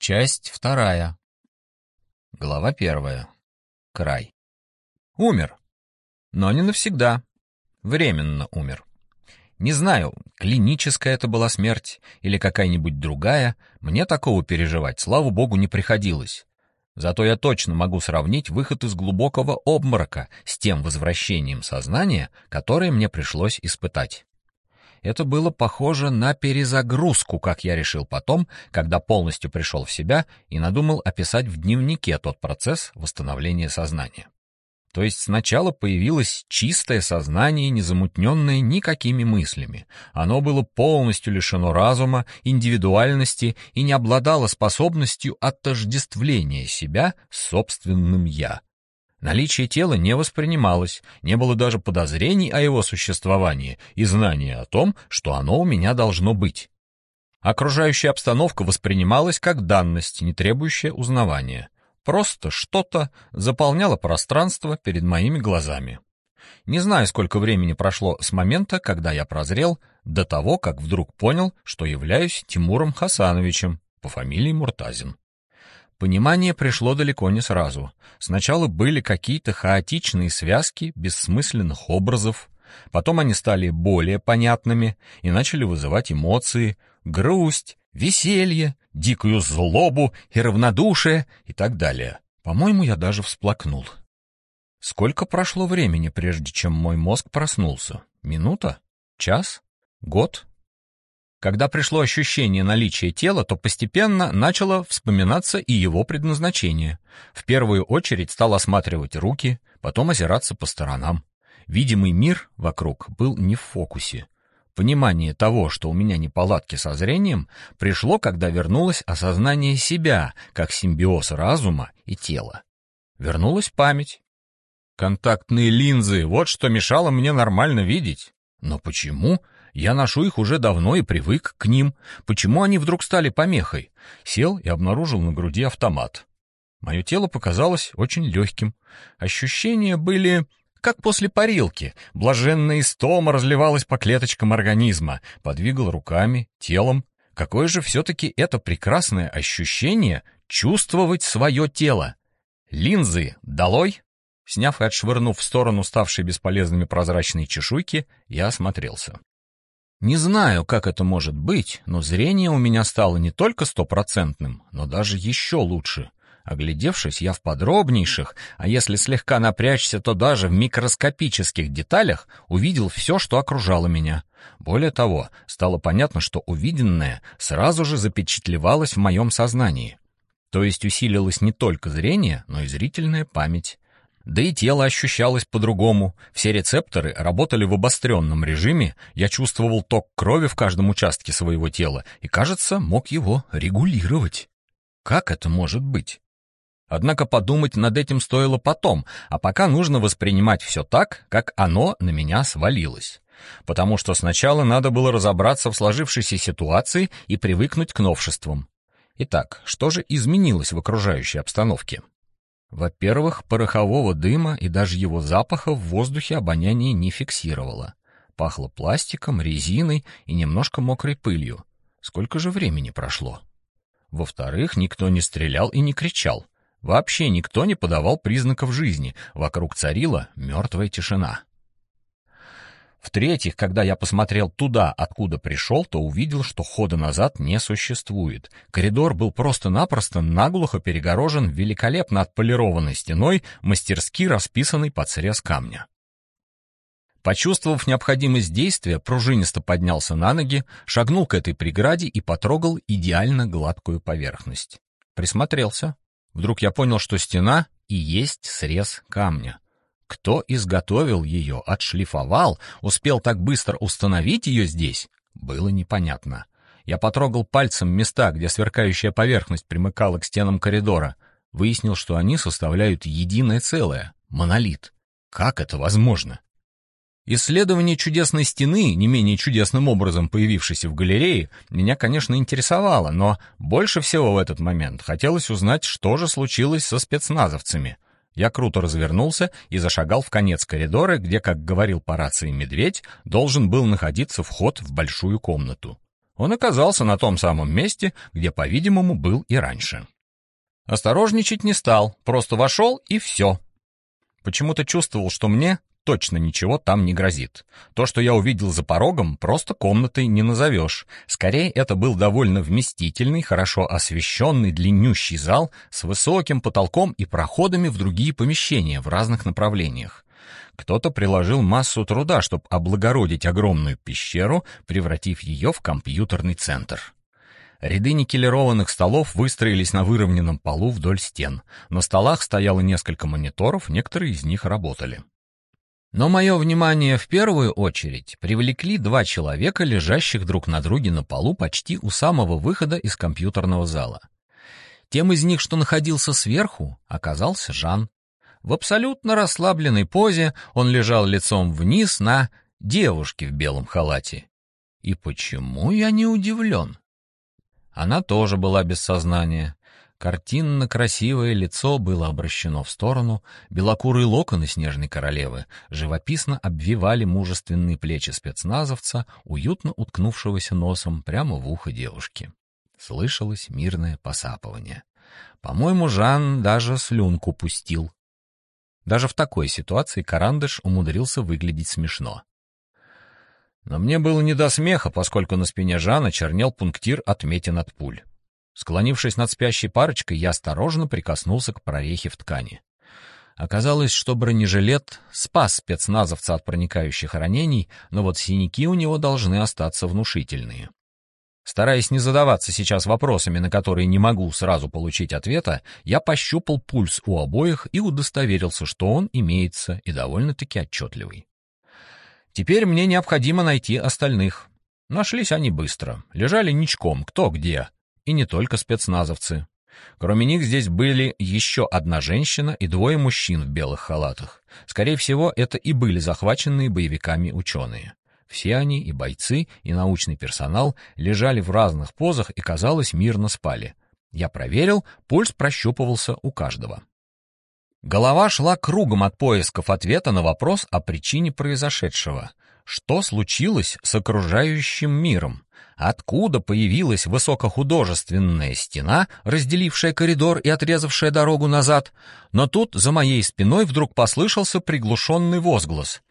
Часть вторая. Глава первая. Край. Умер. Но не навсегда. Временно умер. Не знаю, клиническая это была смерть или какая-нибудь другая, мне такого переживать, слава богу, не приходилось. Зато я точно могу сравнить выход из глубокого обморока с тем возвращением сознания, которое мне пришлось испытать. Это было похоже на перезагрузку, как я решил потом, когда полностью пришел в себя и надумал описать в дневнике тот процесс восстановления сознания. То есть сначала появилось чистое сознание, не замутненное никакими мыслями. Оно было полностью лишено разума, индивидуальности и не обладало способностью отождествления себя с собственным «я». Наличие тела не воспринималось, не было даже подозрений о его существовании и знания о том, что оно у меня должно быть. Окружающая обстановка воспринималась как данность, не требующая узнавания. Просто что-то заполняло пространство перед моими глазами. Не знаю, сколько времени прошло с момента, когда я прозрел, до того, как вдруг понял, что являюсь Тимуром Хасановичем по фамилии Муртазин. Понимание пришло далеко не сразу. Сначала были какие-то хаотичные связки бессмысленных образов, потом они стали более понятными и начали вызывать эмоции, грусть, веселье, дикую злобу и равнодушие и так далее. По-моему, я даже всплакнул. Сколько прошло времени, прежде чем мой мозг проснулся? Минута? Час? Год? Когда пришло ощущение наличия тела, то постепенно начало вспоминаться и его предназначение. В первую очередь стал осматривать руки, потом озираться по сторонам. Видимый мир вокруг был не в фокусе. Понимание того, что у меня неполадки со зрением, пришло, когда вернулось осознание себя, как симбиоз разума и тела. Вернулась память. Контактные линзы — вот что мешало мне нормально видеть. Но почему? Я ношу их уже давно и привык к ним. Почему они вдруг стали помехой? Сел и обнаружил на груди автомат. Мое тело показалось очень легким. Ощущения были как после парилки. Блаженная истома разливалась по клеточкам организма. Подвигал руками, телом. Какое же все-таки это прекрасное ощущение чувствовать свое тело. Линзы долой. Сняв и отшвырнув в сторону ставшей бесполезными прозрачные чешуйки, я осмотрелся. Не знаю, как это может быть, но зрение у меня стало не только стопроцентным, но даже еще лучше. Оглядевшись, я в подробнейших, а если слегка напрячься, то даже в микроскопических деталях увидел все, что окружало меня. Более того, стало понятно, что увиденное сразу же запечатлевалось в моем сознании. То есть усилилось не только зрение, но и зрительная память. Да и тело ощущалось по-другому. Все рецепторы работали в обостренном режиме, я чувствовал ток крови в каждом участке своего тела и, кажется, мог его регулировать. Как это может быть? Однако подумать над этим стоило потом, а пока нужно воспринимать все так, как оно на меня свалилось. Потому что сначала надо было разобраться в сложившейся ситуации и привыкнуть к новшествам. Итак, что же изменилось в окружающей обстановке? Во-первых, порохового дыма и даже его запаха в воздухе обоняние не фиксировало. Пахло пластиком, резиной и немножко мокрой пылью. Сколько же времени прошло? Во-вторых, никто не стрелял и не кричал. Вообще никто не подавал признаков жизни. Вокруг царила мертвая тишина. В-третьих, когда я посмотрел туда, откуда пришел, то увидел, что хода назад не существует. Коридор был просто-напросто наглухо перегорожен великолепно отполированной стеной, мастерски расписанной под срез камня. Почувствовав необходимость действия, пружинисто поднялся на ноги, шагнул к этой преграде и потрогал идеально гладкую поверхность. Присмотрелся. Вдруг я понял, что стена и есть срез камня. Кто изготовил ее, отшлифовал, успел так быстро установить ее здесь, было непонятно. Я потрогал пальцем места, где сверкающая поверхность примыкала к стенам коридора. Выяснил, что они составляют единое целое — монолит. Как это возможно? Исследование чудесной стены, не менее чудесным образом появившейся в галерее, меня, конечно, интересовало, но больше всего в этот момент хотелось узнать, что же случилось со спецназовцами — я круто развернулся и зашагал в конец коридора, где, как говорил по рации медведь, должен был находиться вход в большую комнату. Он оказался на том самом месте, где, по-видимому, был и раньше. Осторожничать не стал, просто вошел и все. Почему-то чувствовал, что мне точно ничего там не грозит. То, что я увидел за порогом, просто комнатой не назовешь. Скорее, это был довольно вместительный, хорошо освещенный, длиннющий зал с высоким потолком и проходами в другие помещения в разных направлениях. Кто-то приложил массу труда, чтобы облагородить огромную пещеру, превратив ее в компьютерный центр. Ряды никелированных столов выстроились на выровненном полу вдоль стен. На столах стояло несколько мониторов, некоторые из них работали. Но мое внимание в первую очередь привлекли два человека, лежащих друг на друге на полу почти у самого выхода из компьютерного зала. Тем из них, что находился сверху, оказался Жан. В абсолютно расслабленной позе он лежал лицом вниз на девушке в белом халате. И почему я не удивлен? Она тоже была без сознания. Картинно красивое лицо было обращено в сторону, белокурые локоны снежной королевы живописно обвивали мужественные плечи спецназовца, уютно уткнувшегося носом прямо в ухо девушки. Слышалось мирное посапывание. По-моему, Жан даже слюнку пустил. Даже в такой ситуации Карандыш умудрился выглядеть смешно. Но мне было не до смеха, поскольку на спине Жана чернел пунктир отметин от пуль. Склонившись над спящей парочкой, я осторожно прикоснулся к прорехе в ткани. Оказалось, что бронежилет спас спецназовца от проникающих ранений, но вот синяки у него должны остаться внушительные. Стараясь не задаваться сейчас вопросами, на которые не могу сразу получить ответа, я пощупал пульс у обоих и удостоверился, что он имеется и довольно-таки отчетливый. Теперь мне необходимо найти остальных. Нашлись они быстро, лежали ничком, кто где, и не только спецназовцы. Кроме них здесь были еще одна женщина и двое мужчин в белых халатах. Скорее всего, это и были захваченные боевиками ученые. Все они, и бойцы, и научный персонал, лежали в разных позах и, казалось, мирно спали. Я проверил, пульс прощупывался у каждого. Голова шла кругом от поисков ответа на вопрос о причине произошедшего. Что случилось с окружающим миром? Откуда появилась высокохудожественная стена, разделившая коридор и отрезавшая дорогу назад? Но тут за моей спиной вдруг послышался приглушенный возглас.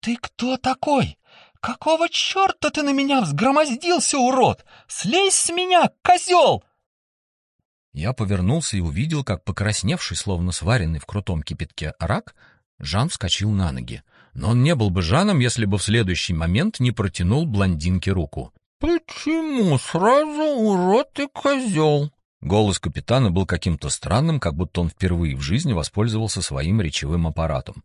«Ты кто такой? Какого черта ты на меня взгромоздился, урод? Слезь с меня, козел!» Я повернулся и увидел, как покрасневший, словно сваренный в крутом кипятке рак, Жан вскочил на ноги. Но он не был бы Жаном, если бы в следующий момент не протянул блондинке руку. «Почему сразу урод и козел?» Голос капитана был каким-то странным, как будто он впервые в жизни воспользовался своим речевым аппаратом.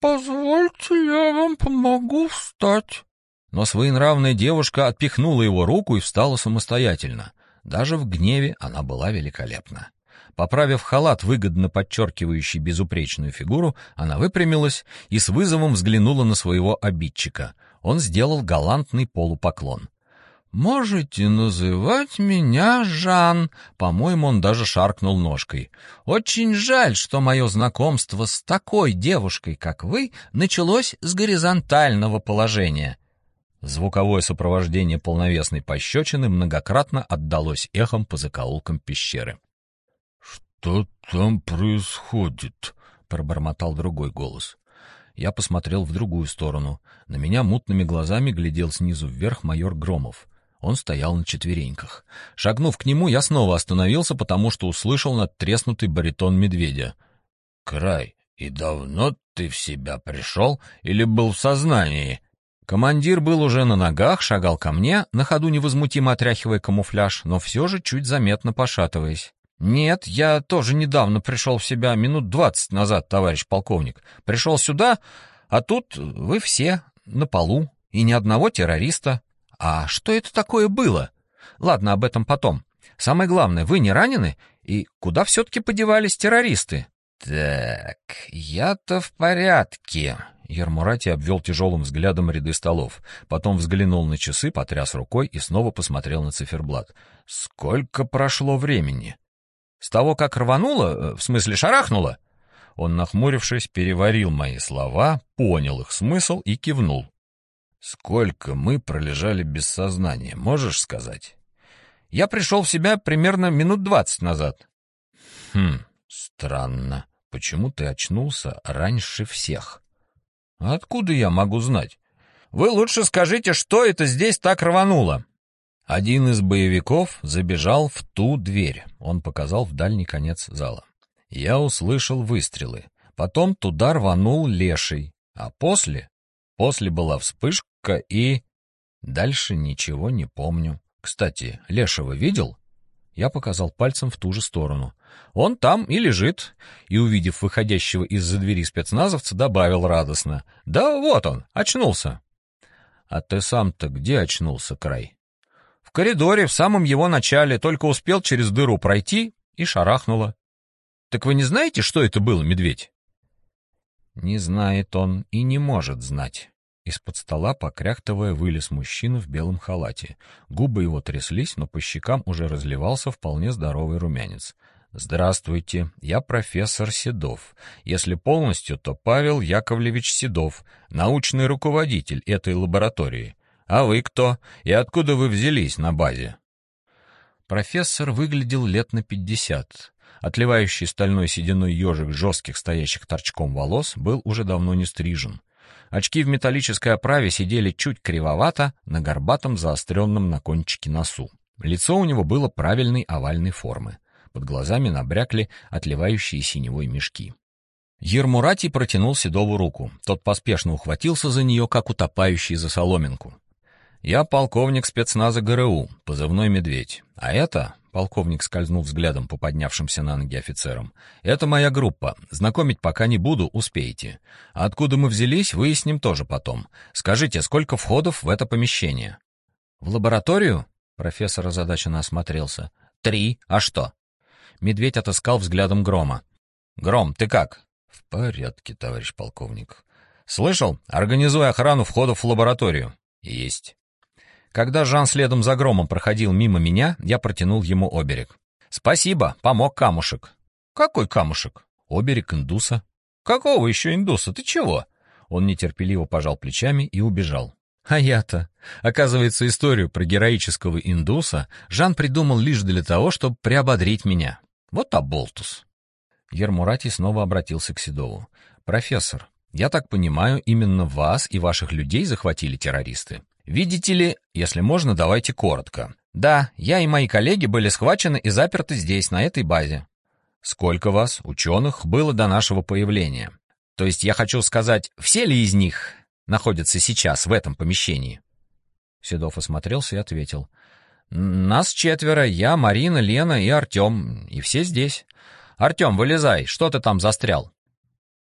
«Позвольте, я вам помогу встать». Но своенравная девушка отпихнула его руку и встала самостоятельно. Даже в гневе она была великолепна. Поправив халат, выгодно подчеркивающий безупречную фигуру, она выпрямилась и с вызовом взглянула на своего обидчика. Он сделал галантный полупоклон. «Можете называть меня Жан», — по-моему, он даже шаркнул ножкой. «Очень жаль, что мое знакомство с такой девушкой, как вы, началось с горизонтального положения». Звуковое сопровождение полновесной пощечины многократно отдалось эхом по закоулкам пещеры. «Что там происходит?» — пробормотал другой голос. Я посмотрел в другую сторону. На меня мутными глазами глядел снизу вверх майор Громов — он стоял на четвереньках. Шагнув к нему, я снова остановился, потому что услышал надтреснутый баритон медведя. «Край, и давно ты в себя пришел или был в сознании?» Командир был уже на ногах, шагал ко мне, на ходу невозмутимо отряхивая камуфляж, но все же чуть заметно пошатываясь. «Нет, я тоже недавно пришел в себя, минут двадцать назад, товарищ полковник. Пришел сюда, а тут вы все на полу, и ни одного террориста. А что это такое было? Ладно, об этом потом. Самое главное, вы не ранены? И куда все-таки подевались террористы? Так, я-то в порядке. Ермурати обвел тяжелым взглядом ряды столов, потом взглянул на часы, потряс рукой и снова посмотрел на циферблат. Сколько прошло времени? С того, как рвануло, э, в смысле шарахнуло? Он, нахмурившись, переварил мои слова, понял их смысл и кивнул. Сколько мы пролежали без сознания, можешь сказать? Я пришел в себя примерно минут двадцать назад. Хм, странно. Почему ты очнулся раньше всех? Откуда я могу знать? Вы лучше скажите, что это здесь так рвануло? Один из боевиков забежал в ту дверь. Он показал в дальний конец зала. Я услышал выстрелы. Потом туда рванул леший. А после... После была вспышка и... Дальше ничего не помню. Кстати, лешего видел? Я показал пальцем в ту же сторону. Он там и лежит. И, увидев выходящего из-за двери спецназовца, добавил радостно. Да вот он, очнулся. А ты сам-то где очнулся, Край? Коридоре, в самом его начале, только успел через дыру пройти и шарахнуло. Так вы не знаете, что это было, медведь? Не знает он и не может знать. Из-под стола, покряхтывая, вылез мужчина в белом халате. Губы его тряслись, но по щекам уже разливался вполне здоровый румянец. «Здравствуйте, я профессор Седов. Если полностью, то Павел Яковлевич Седов, научный руководитель этой лаборатории. А вы кто? И откуда вы взялись на базе? Профессор выглядел лет на пятьдесят. Отливающий стальной сединой ежик жестких стоящих торчком волос был уже давно не стрижен. Очки в металлической оправе сидели чуть кривовато на горбатом заостренном на кончике носу. Лицо у него было правильной овальной формы. Под глазами набрякли отливающие синевой мешки. Ермуратий протянул Седову руку. Тот поспешно ухватился за нее, как утопающий за соломинку. «Я полковник спецназа ГРУ, позывной «Медведь». А это...» — полковник скользнул взглядом по поднявшимся на ноги офицерам. «Это моя группа. Знакомить пока не буду, успеете. А откуда мы взялись, выясним тоже потом. Скажите, сколько входов в это помещение?» «В лабораторию?» — профессор озадаченно осмотрелся. «Три. А что?» Медведь отыскал взглядом Грома. «Гром, ты как?» «В порядке, товарищ полковник». «Слышал? Организуй охрану входов в лабораторию». «Есть». Когда Жан следом за громом проходил мимо меня, я протянул ему оберег. «Спасибо, помог камушек». «Какой камушек?» «Оберег индуса». «Какого еще индуса? Ты чего?» Он нетерпеливо пожал плечами и убежал. А я-то... Оказывается, историю про героического индуса Жан придумал лишь для того, чтобы приободрить меня. Вот оболтус. Ермурати снова обратился к Седову. «Профессор, я так понимаю, именно вас и ваших людей захватили террористы?» Видите ли, если можно, давайте коротко. Да, я и мои коллеги были схвачены и заперты здесь, на этой базе. Сколько вас, ученых, было до нашего появления? То есть я хочу сказать, все ли из них находятся сейчас в этом помещении? Седов осмотрелся и ответил. Нас четверо, я, Марина, Лена и Артем, и все здесь. Артем, вылезай, что ты там застрял?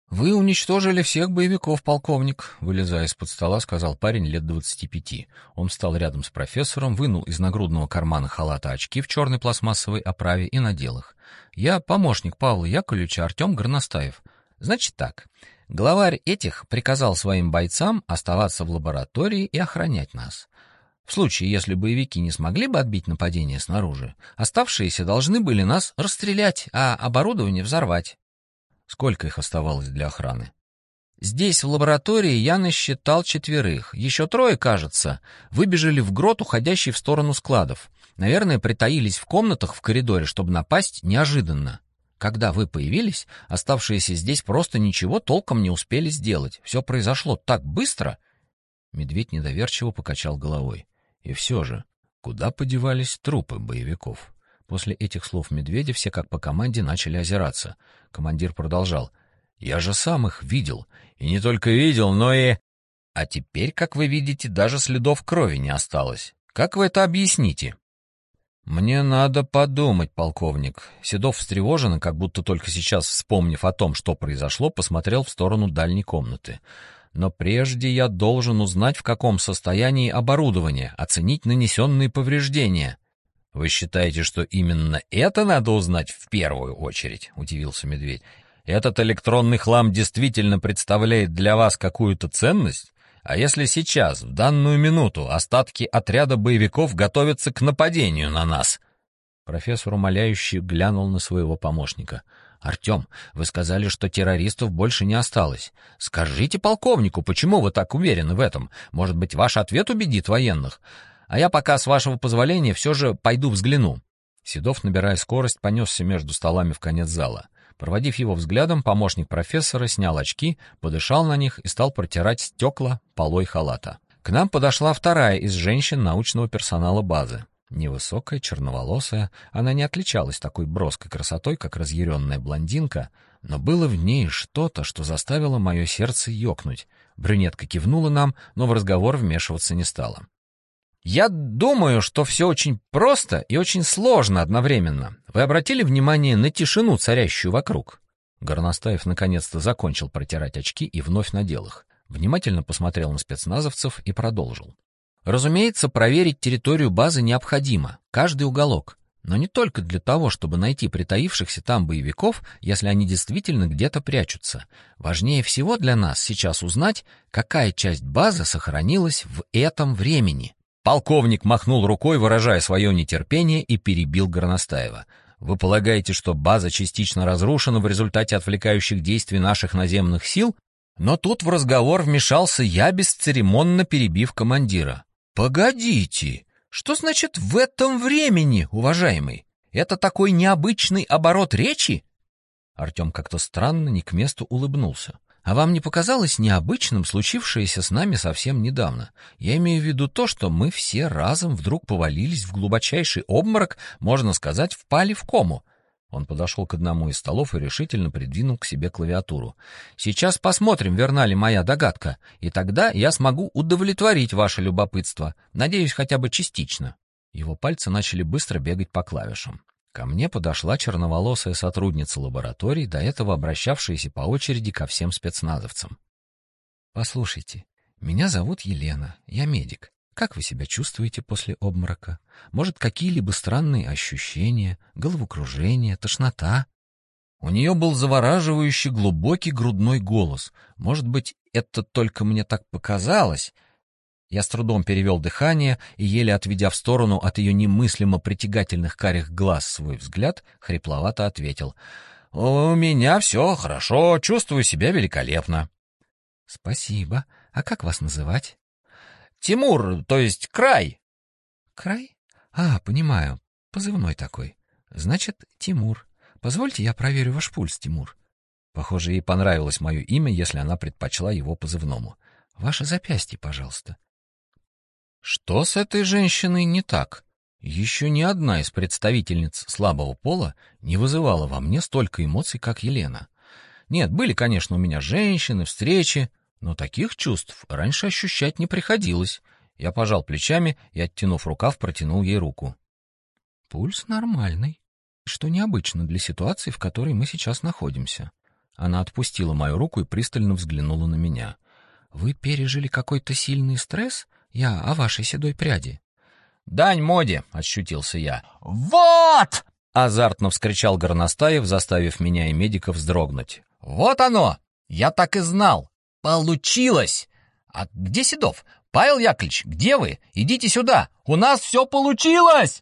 «Вы уничтожили всех боевиков, полковник», — вылезая из-под стола, сказал парень лет двадцати пяти. Он встал рядом с профессором, вынул из нагрудного кармана халата очки в черной пластмассовой оправе и надел их. «Я помощник Павла Яковлевича Артем Горностаев. Значит так, главарь этих приказал своим бойцам оставаться в лаборатории и охранять нас». В случае, если боевики не смогли бы отбить нападение снаружи, оставшиеся должны были нас расстрелять, а оборудование взорвать. Сколько их оставалось для охраны? Здесь, в лаборатории, я насчитал четверых. Еще трое, кажется, выбежали в грот, уходящий в сторону складов. Наверное, притаились в комнатах в коридоре, чтобы напасть неожиданно. Когда вы появились, оставшиеся здесь просто ничего толком не успели сделать. Все произошло так быстро. Медведь недоверчиво покачал головой. И все же, куда подевались трупы боевиков? После этих слов медведя все как по команде начали озираться. Командир продолжал. «Я же сам их видел. И не только видел, но и...» «А теперь, как вы видите, даже следов крови не осталось. Как вы это объясните?» «Мне надо подумать, полковник». Седов встревоженно, как будто только сейчас вспомнив о том, что произошло, посмотрел в сторону дальней комнаты. «Но прежде я должен узнать, в каком состоянии оборудование, оценить нанесенные повреждения». «Вы считаете, что именно это надо узнать в первую очередь?» — удивился медведь. «Этот электронный хлам действительно представляет для вас какую-то ценность? А если сейчас, в данную минуту, остатки отряда боевиков готовятся к нападению на нас?» Профессор умоляюще глянул на своего помощника. Артем, вы сказали, что террористов больше не осталось. Скажите полковнику, почему вы так уверены в этом? Может быть, ваш ответ убедит военных? А я пока, с вашего позволения, все же пойду взгляну». Седов, набирая скорость, понесся между столами в конец зала. Проводив его взглядом, помощник профессора снял очки, подышал на них и стал протирать стекла полой халата. К нам подошла вторая из женщин научного персонала базы. Невысокая, черноволосая, она не отличалась такой броской красотой, как разъяренная блондинка, но было в ней что-то, что заставило мое сердце ёкнуть. Брюнетка кивнула нам, но в разговор вмешиваться не стала. «Я думаю, что все очень просто и очень сложно одновременно. Вы обратили внимание на тишину, царящую вокруг?» Горностаев наконец-то закончил протирать очки и вновь надел их. Внимательно посмотрел на спецназовцев и продолжил. Разумеется, проверить территорию базы необходимо, каждый уголок, но не только для того, чтобы найти притаившихся там боевиков, если они действительно где-то прячутся. Важнее всего для нас сейчас узнать, какая часть базы сохранилась в этом времени. Полковник махнул рукой, выражая свое нетерпение, и перебил Горностаева. Вы полагаете, что база частично разрушена в результате отвлекающих действий наших наземных сил? Но тут в разговор вмешался я, бесцеремонно перебив командира. Погодите, что значит в этом времени, уважаемый? Это такой необычный оборот речи? Артем как-то странно, не к месту улыбнулся. А вам не показалось необычным случившееся с нами совсем недавно? Я имею в виду то, что мы все разом вдруг повалились в глубочайший обморок, можно сказать, впали в кому. Он подошел к одному из столов и решительно придвинул к себе клавиатуру. «Сейчас посмотрим, верна ли моя догадка, и тогда я смогу удовлетворить ваше любопытство, надеюсь, хотя бы частично». Его пальцы начали быстро бегать по клавишам. Ко мне подошла черноволосая сотрудница лаборатории, до этого обращавшаяся по очереди ко всем спецназовцам. «Послушайте, меня зовут Елена, я медик. Как вы себя чувствуете после обморока? Может, какие-либо странные ощущения, головокружение, тошнота? У нее был завораживающий глубокий грудной голос. Может быть, это только мне так показалось? Я с трудом перевел дыхание и, еле отведя в сторону от ее немыслимо притягательных карих глаз свой взгляд, хрипловато ответил. «У меня все хорошо, чувствую себя великолепно». «Спасибо. А как вас называть?» Тимур, то есть Край. Край? А, понимаю. Позывной такой. Значит, Тимур. Позвольте я проверю ваш пульс, Тимур. Похоже, ей понравилось мое имя, если она предпочла его позывному. Ваше запястье, пожалуйста. Что с этой женщиной не так? Еще ни одна из представительниц слабого пола не вызывала во мне столько эмоций, как Елена. Нет, были, конечно, у меня женщины, встречи, но таких чувств раньше ощущать не приходилось. Я пожал плечами и, оттянув рукав, протянул ей руку. Пульс нормальный, что необычно для ситуации, в которой мы сейчас находимся. Она отпустила мою руку и пристально взглянула на меня. Вы пережили какой-то сильный стресс? Я о вашей седой пряди. Дань моде, ощутился я. Вот! азартно вскричал Горностаев, заставив меня и медиков вздрогнуть. Вот оно! Я так и знал. Получилось! А где Седов? Павел Яковлевич, где вы? Идите сюда! У нас все получилось!»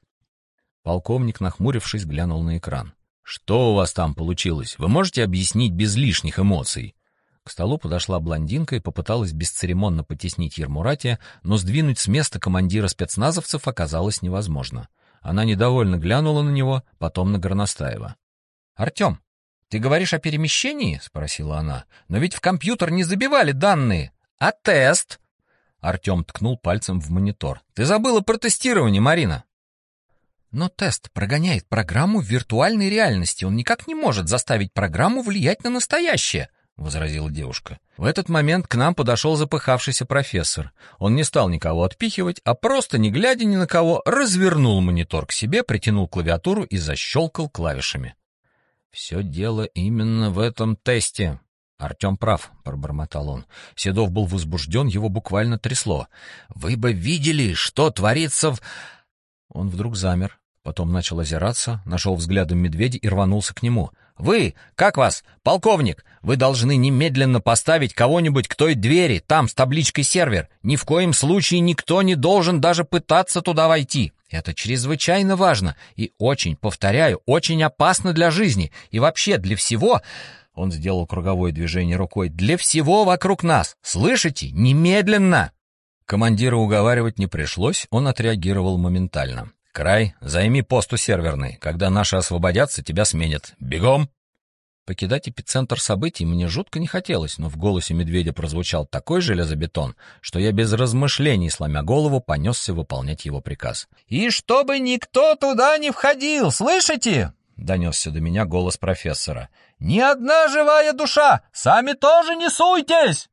Полковник, нахмурившись, глянул на экран. «Что у вас там получилось? Вы можете объяснить без лишних эмоций?» К столу подошла блондинка и попыталась бесцеремонно потеснить Ермуратия, но сдвинуть с места командира спецназовцев оказалось невозможно. Она недовольно глянула на него, потом на Горностаева. «Артем, «Ты говоришь о перемещении?» — спросила она. «Но ведь в компьютер не забивали данные. А тест?» Артем ткнул пальцем в монитор. «Ты забыла про тестирование, Марина!» «Но тест прогоняет программу в виртуальной реальности. Он никак не может заставить программу влиять на настоящее», — возразила девушка. В этот момент к нам подошел запыхавшийся профессор. Он не стал никого отпихивать, а просто, не глядя ни на кого, развернул монитор к себе, притянул клавиатуру и защелкал клавишами. Все дело именно в этом тесте. Артем прав, пробормотал он. Седов был возбужден, его буквально трясло. Вы бы видели, что творится в... Он вдруг замер, потом начал озираться, нашел взглядом медведя и рванулся к нему. «Вы, как вас, полковник? Вы должны немедленно поставить кого-нибудь к той двери, там, с табличкой «сервер». Ни в коем случае никто не должен даже пытаться туда войти. Это чрезвычайно важно и очень, повторяю, очень опасно для жизни и вообще для всего. Он сделал круговое движение рукой. Для всего вокруг нас. Слышите? Немедленно. Командира уговаривать не пришлось, он отреагировал моментально. «Край, займи пост у серверной. Когда наши освободятся, тебя сменят. Бегом!» Покидать эпицентр событий мне жутко не хотелось, но в голосе медведя прозвучал такой железобетон, что я без размышлений, сломя голову, понесся выполнять его приказ. «И чтобы никто туда не входил, слышите?» — донесся до меня голос профессора. «Ни одна живая душа! Сами тоже не суйтесь!»